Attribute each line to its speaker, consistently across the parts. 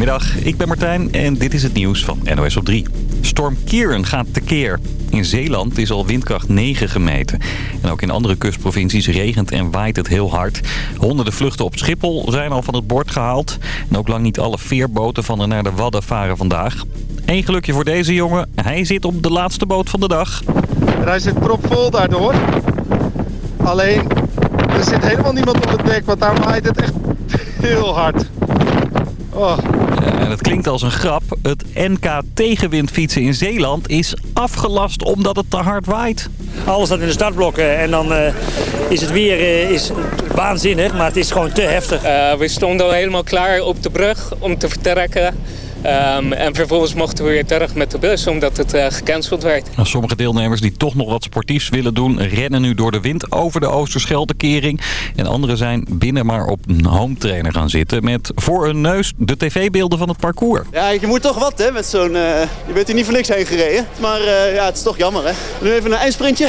Speaker 1: Goedemiddag, ik ben Martijn en dit is het nieuws van NOS op 3. Storm Kieran gaat tekeer. In Zeeland is al windkracht 9 gemeten. En ook in andere kustprovincies regent en waait het heel hard. Honderden vluchten op Schiphol zijn al van het bord gehaald. En ook lang niet alle veerboten van er naar de Wadden varen vandaag. Eén gelukje voor deze jongen. Hij zit op de laatste boot van de dag.
Speaker 2: Hij zit propvol daardoor. Alleen, er zit helemaal niemand op het dek, want daar waait het echt heel hard. Oh.
Speaker 1: En het klinkt als een grap. Het NK tegenwindfietsen in Zeeland is afgelast omdat het te hard waait.
Speaker 3: Alles staat in de startblokken en dan uh, is het weer uh, is waanzinnig, maar het is gewoon te heftig.
Speaker 4: Uh, we stonden al helemaal klaar op de brug om te vertrekken. Um, en vervolgens mochten we weer terug met de bus omdat het uh, gecanceld werd.
Speaker 1: Sommige deelnemers die toch nog wat sportiefs willen doen... rennen nu door de wind over de Oosterscheldekering. En anderen zijn binnen maar op een home trainer gaan zitten... met voor hun neus de tv-beelden van het parcours.
Speaker 5: Ja, je moet toch wat hè, met zo'n... Uh, je bent hier niet voor niks heen gereden. Maar uh, ja, het is toch jammer hè. Nu even een eindsprintje.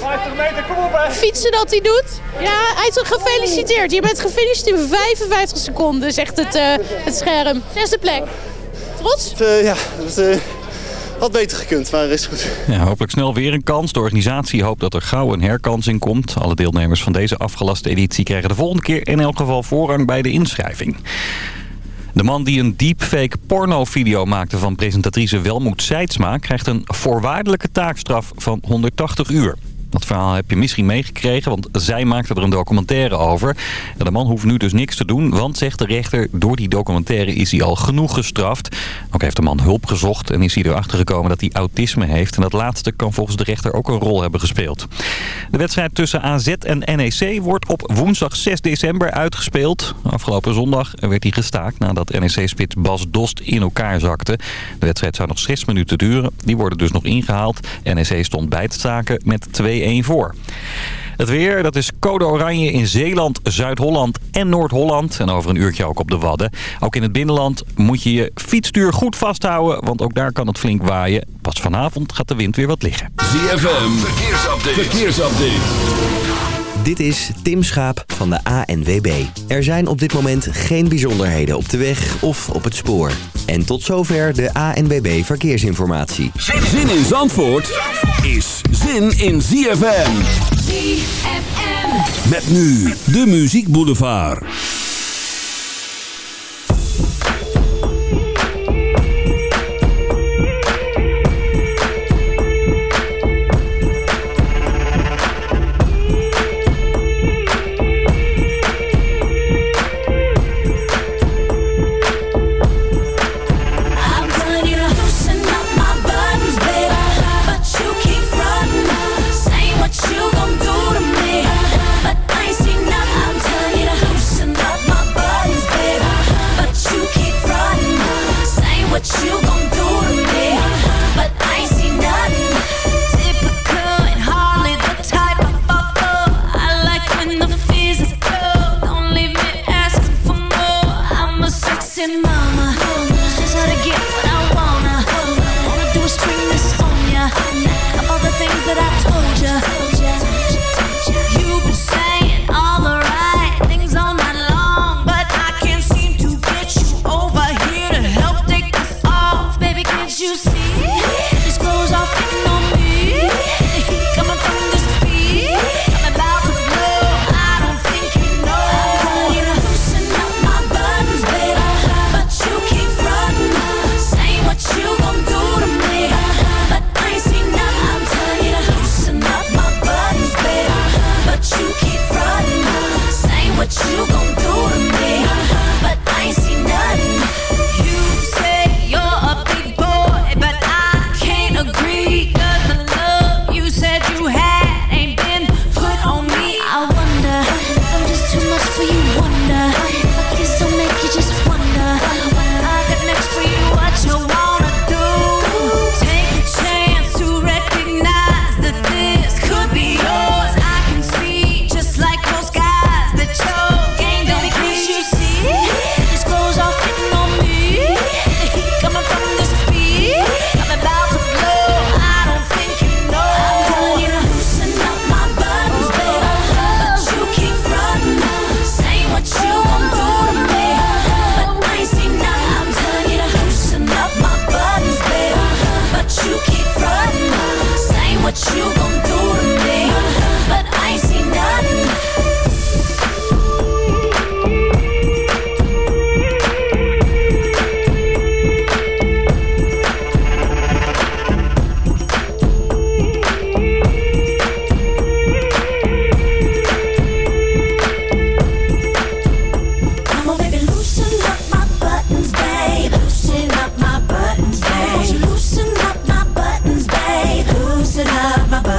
Speaker 2: 50 meter, kom op hè.
Speaker 6: Fietsen dat hij doet. Ja, hij is gefeliciteerd. Je bent gefinished in 55 seconden, zegt het, het scherm. Zesde plek. Trots?
Speaker 5: Uh, ja, dat uh, had beter gekund, maar is goed.
Speaker 1: Ja, hopelijk snel weer een kans. De organisatie hoopt dat er gauw een herkansing komt. Alle deelnemers van deze afgelaste editie krijgen de volgende keer in elk geval voorrang bij de inschrijving. De man die een deepfake pornovideo maakte van presentatrice Welmoed Seidsma... krijgt een voorwaardelijke taakstraf van 180 uur. Dat verhaal heb je misschien meegekregen, want zij maakte er een documentaire over. De man hoeft nu dus niks te doen, want, zegt de rechter... door die documentaire is hij al genoeg gestraft. Ook heeft de man hulp gezocht en is hij erachter gekomen dat hij autisme heeft. En dat laatste kan volgens de rechter ook een rol hebben gespeeld. De wedstrijd tussen AZ en NEC wordt op woensdag 6 december uitgespeeld. Afgelopen zondag werd hij gestaakt nadat NEC-spits Bas Dost in elkaar zakte. De wedstrijd zou nog 6 minuten duren. Die worden dus nog ingehaald. NEC stond bij het staken met 2 1 voor. Het weer, dat is code oranje in Zeeland, Zuid-Holland en Noord-Holland. En over een uurtje ook op de Wadden. Ook in het binnenland moet je je fietsstuur goed vasthouden, want ook daar kan het flink waaien. Pas vanavond gaat de wind weer wat liggen.
Speaker 7: ZFM, verkeersupdate. verkeersupdate.
Speaker 8: Dit is Tim Schaap van de ANWB. Er zijn op dit moment geen bijzonderheden op de weg of op het spoor. En tot zover de ANWB Verkeersinformatie.
Speaker 7: Zin in Zandvoort is zin in ZFM.
Speaker 9: ZFM.
Speaker 7: Met nu de Muziek Boulevard.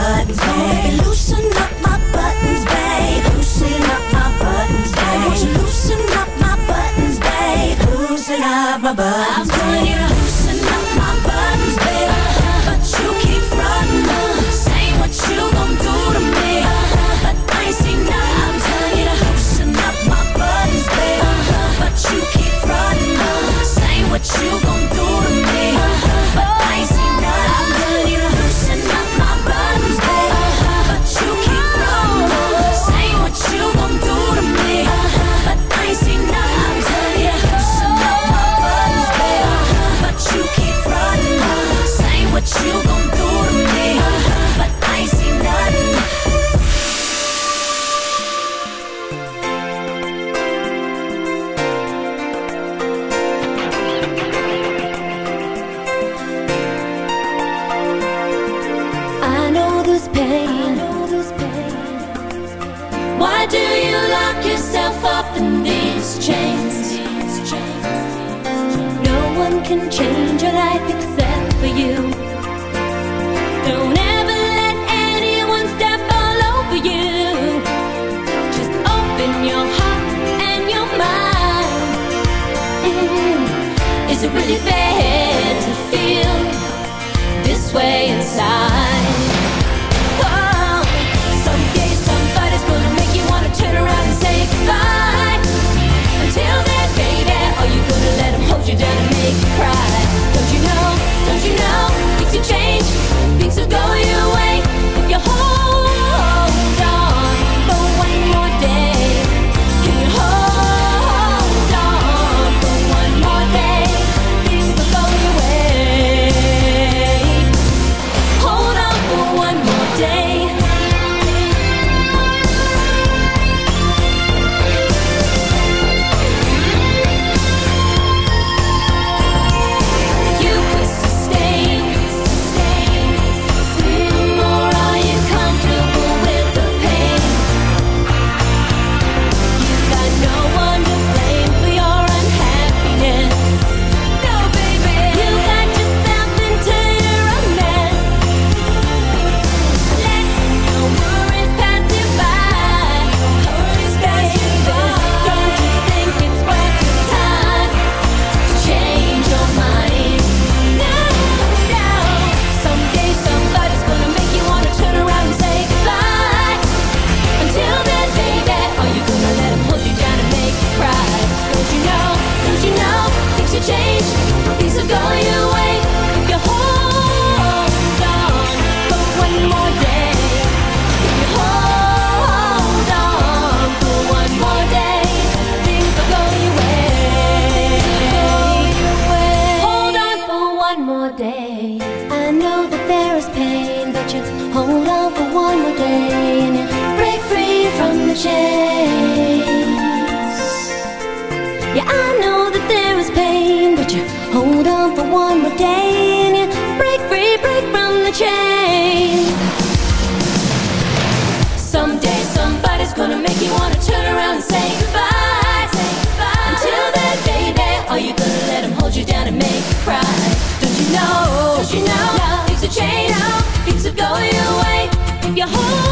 Speaker 9: buttons, babe. Loosen up my buttons, babe. Loosen up my buttons, babe. Won't you loosen up my buttons, babe? Loosen up my buttons. your whole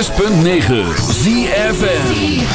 Speaker 9: 106.9 ZFN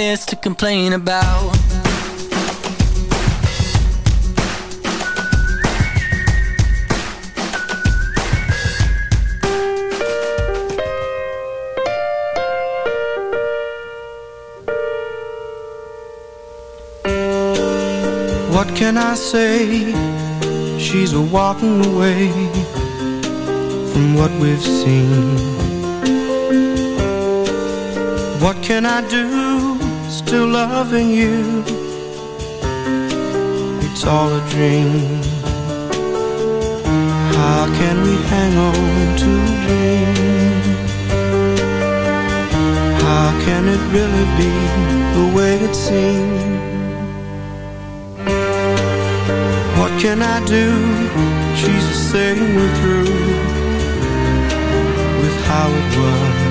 Speaker 9: to
Speaker 10: complain about What
Speaker 11: can I say? She's a walking away from what we've seen. What can I do? still loving you. It's all a dream. How can we hang on to a dream? How can it really be the way it seems? What can I do? She's the same me through with how it was